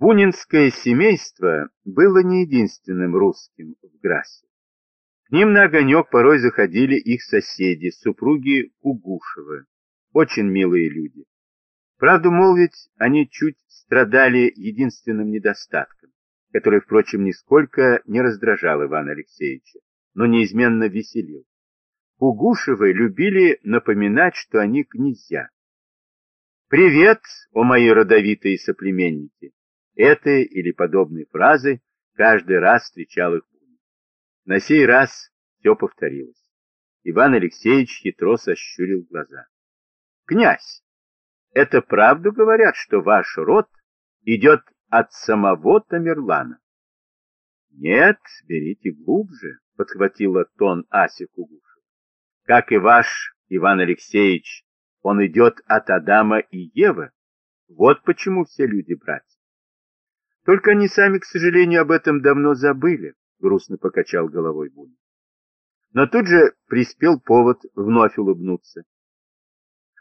Бунинское семейство было не единственным русским в Грасе. К ним на огонек порой заходили их соседи, супруги Кугушевы, очень милые люди. Правду молвить, они чуть страдали единственным недостатком, который, впрочем, нисколько не раздражал Ивана Алексеевича, но неизменно веселил. Кугушевы любили напоминать, что они князья. «Привет, о мои родовитые соплеменники!» Этой или подобной фразы каждый раз встречал их Бунин. На сей раз все повторилось. Иван Алексеевич хитро сощурил глаза. «Князь, это правду говорят, что ваш род идет от самого Тамерлана?» «Нет, берите глубже», — подхватила тон Ася Кугушева. «Как и ваш Иван Алексеевич, он идет от Адама и Евы. Вот почему все люди братья. Только они сами, к сожалению, об этом давно забыли, грустно покачал головой Бунин. Но тут же приспел повод вновь улыбнуться.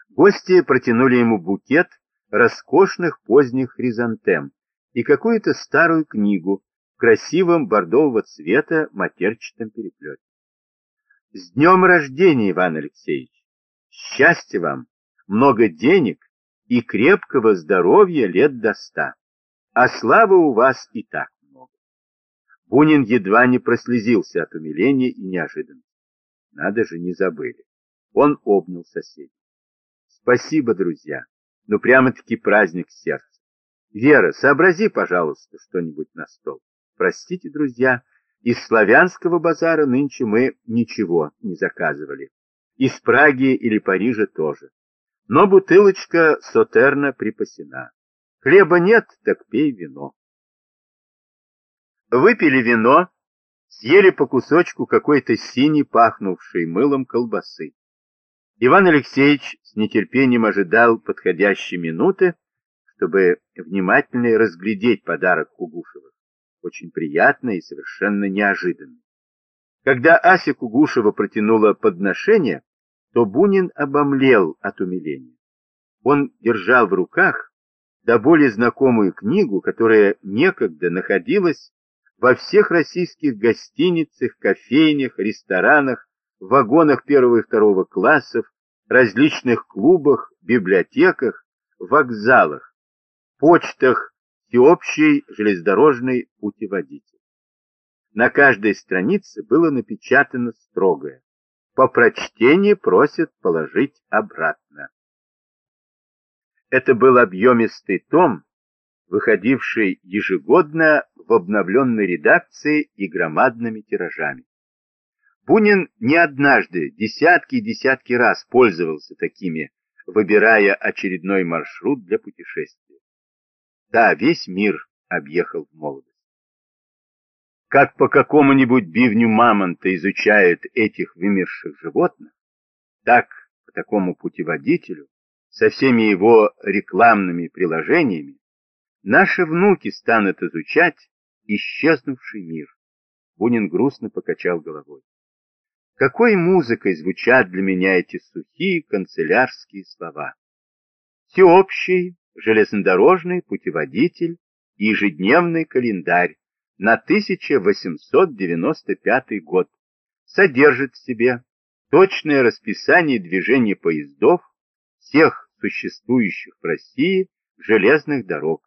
Гости протянули ему букет роскошных поздних хризантем и какую-то старую книгу в красивом бордового цвета матерчатом переплете. С днем рождения, Иван Алексеевич! Счастья вам, много денег и крепкого здоровья лет до ста а славы у вас и так много. Бунин едва не прослезился от умиления и неожиданности. Надо же, не забыли. Он обнял соседей. Спасибо, друзья. Ну, прямо-таки праздник сердца. Вера, сообрази, пожалуйста, что-нибудь на стол. Простите, друзья, из славянского базара нынче мы ничего не заказывали. Из Праги или Парижа тоже. Но бутылочка Сотерна припасена. Хлеба нет, так пей вино. Выпили вино, съели по кусочку какой-то синей, пахнувшей мылом колбасы. Иван Алексеевич с нетерпением ожидал подходящей минуты, чтобы внимательно разглядеть подарок Кугушевых. Очень приятно и совершенно неожиданно. Когда Ася Кугушева протянула подношение, то Бунин обомлел от умиления. Он держал в руках до более знакомую книгу, которая некогда находилась во всех российских гостиницах, кофейнях, ресторанах, вагонах первого и второго классов, различных клубах, библиотеках, вокзалах, почтах, всеобщий железнодорожный путеводитель. На каждой странице было напечатано строгое. По прочтении просят положить обратно. Это был объемистый том, выходивший ежегодно в обновленной редакции и громадными тиражами. Бунин не однажды, десятки и десятки раз пользовался такими, выбирая очередной маршрут для путешествия. Да, весь мир объехал в молодость. Как по какому-нибудь бивню мамонта изучают этих вымерших животных, так по такому путеводителю со всеми его рекламными приложениями, наши внуки станут изучать исчезнувший мир. Бунин грустно покачал головой. Какой музыкой звучат для меня эти сухие канцелярские слова? Всеобщий железнодорожный путеводитель и ежедневный календарь на 1895 год содержит в себе точное расписание движения поездов всех существующих в России железных дорог,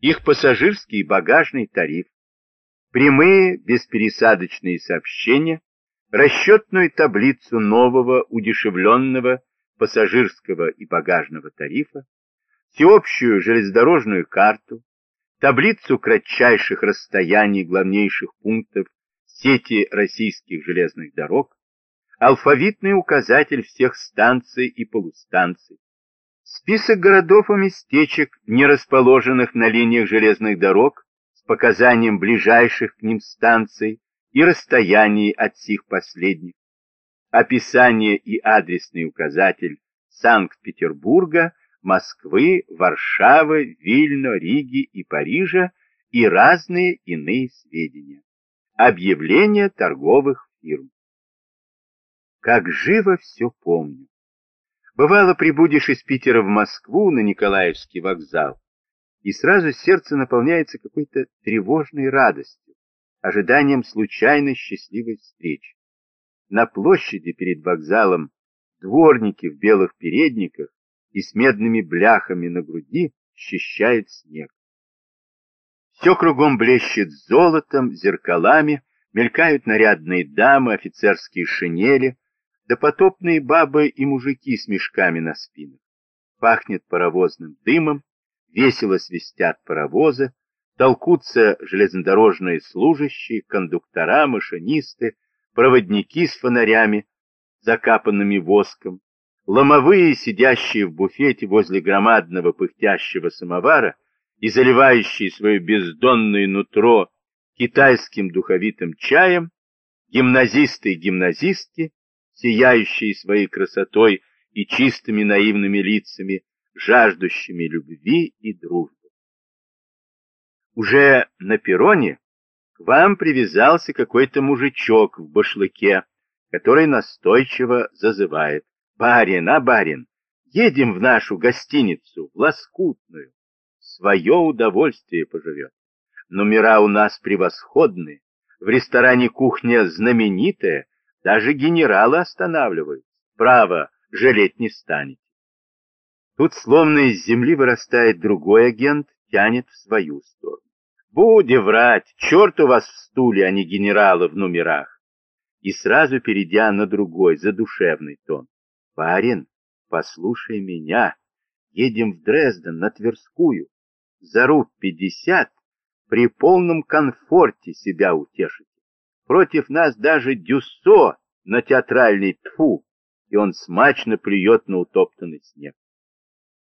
их пассажирский и багажный тариф, прямые беспересадочные сообщения, расчетную таблицу нового удешевленного пассажирского и багажного тарифа, всеобщую железнодорожную карту, таблицу кратчайших расстояний главнейших пунктов сети российских железных дорог, алфавитный указатель всех станций и полустанций, список городов и местечек, не расположенных на линиях железных дорог, с показанием ближайших к ним станций и расстояний от сих последних, описание и адресный указатель Санкт-Петербурга, Москвы, Варшавы, Вильно, Риги и Парижа и разные иные сведения. Объявления торговых фирм. Как живо все помню. Бывало, прибудешь из Питера в Москву на Николаевский вокзал, и сразу сердце наполняется какой-то тревожной радостью, ожиданием случайной счастливой встречи. На площади перед вокзалом дворники в белых передниках и с медными бляхами на груди счищают снег. Все кругом блещет золотом, зеркалами, мелькают нарядные дамы, офицерские шинели, допотопные бабы и мужики с мешками на спинах. Пахнет паровозным дымом, весело свистят паровозы, толкутся железнодорожные служащие, кондуктора, машинисты, проводники с фонарями, закапанными воском, ломовые, сидящие в буфете возле громадного пыхтящего самовара и заливающие свое бездонное нутро китайским духовитым чаем, гимназисты и гимназистки, сияющие своей красотой и чистыми наивными лицами, жаждущими любви и дружбы. Уже на перроне к вам привязался какой-то мужичок в башлыке, который настойчиво зазывает. «Барин, а барин, едем в нашу гостиницу, в Лоскутную. Свое удовольствие поживет. Номера у нас превосходные, в ресторане кухня знаменитая, даже генералы останавливаются. Право, жалеть не станете. Тут словно из земли вырастает другой агент, тянет в свою сторону. Буди врать, черт у вас в стуле, а не генералы в номерах. И сразу перейдя на другой, задушевный тон. Парень, послушай меня, едем в Дрезден на Тверскую. За руб пятьдесят при полном комфорте себя утешите. Против нас даже Дюссо на театральный тфу, и он смачно плюет на утоптанный снег.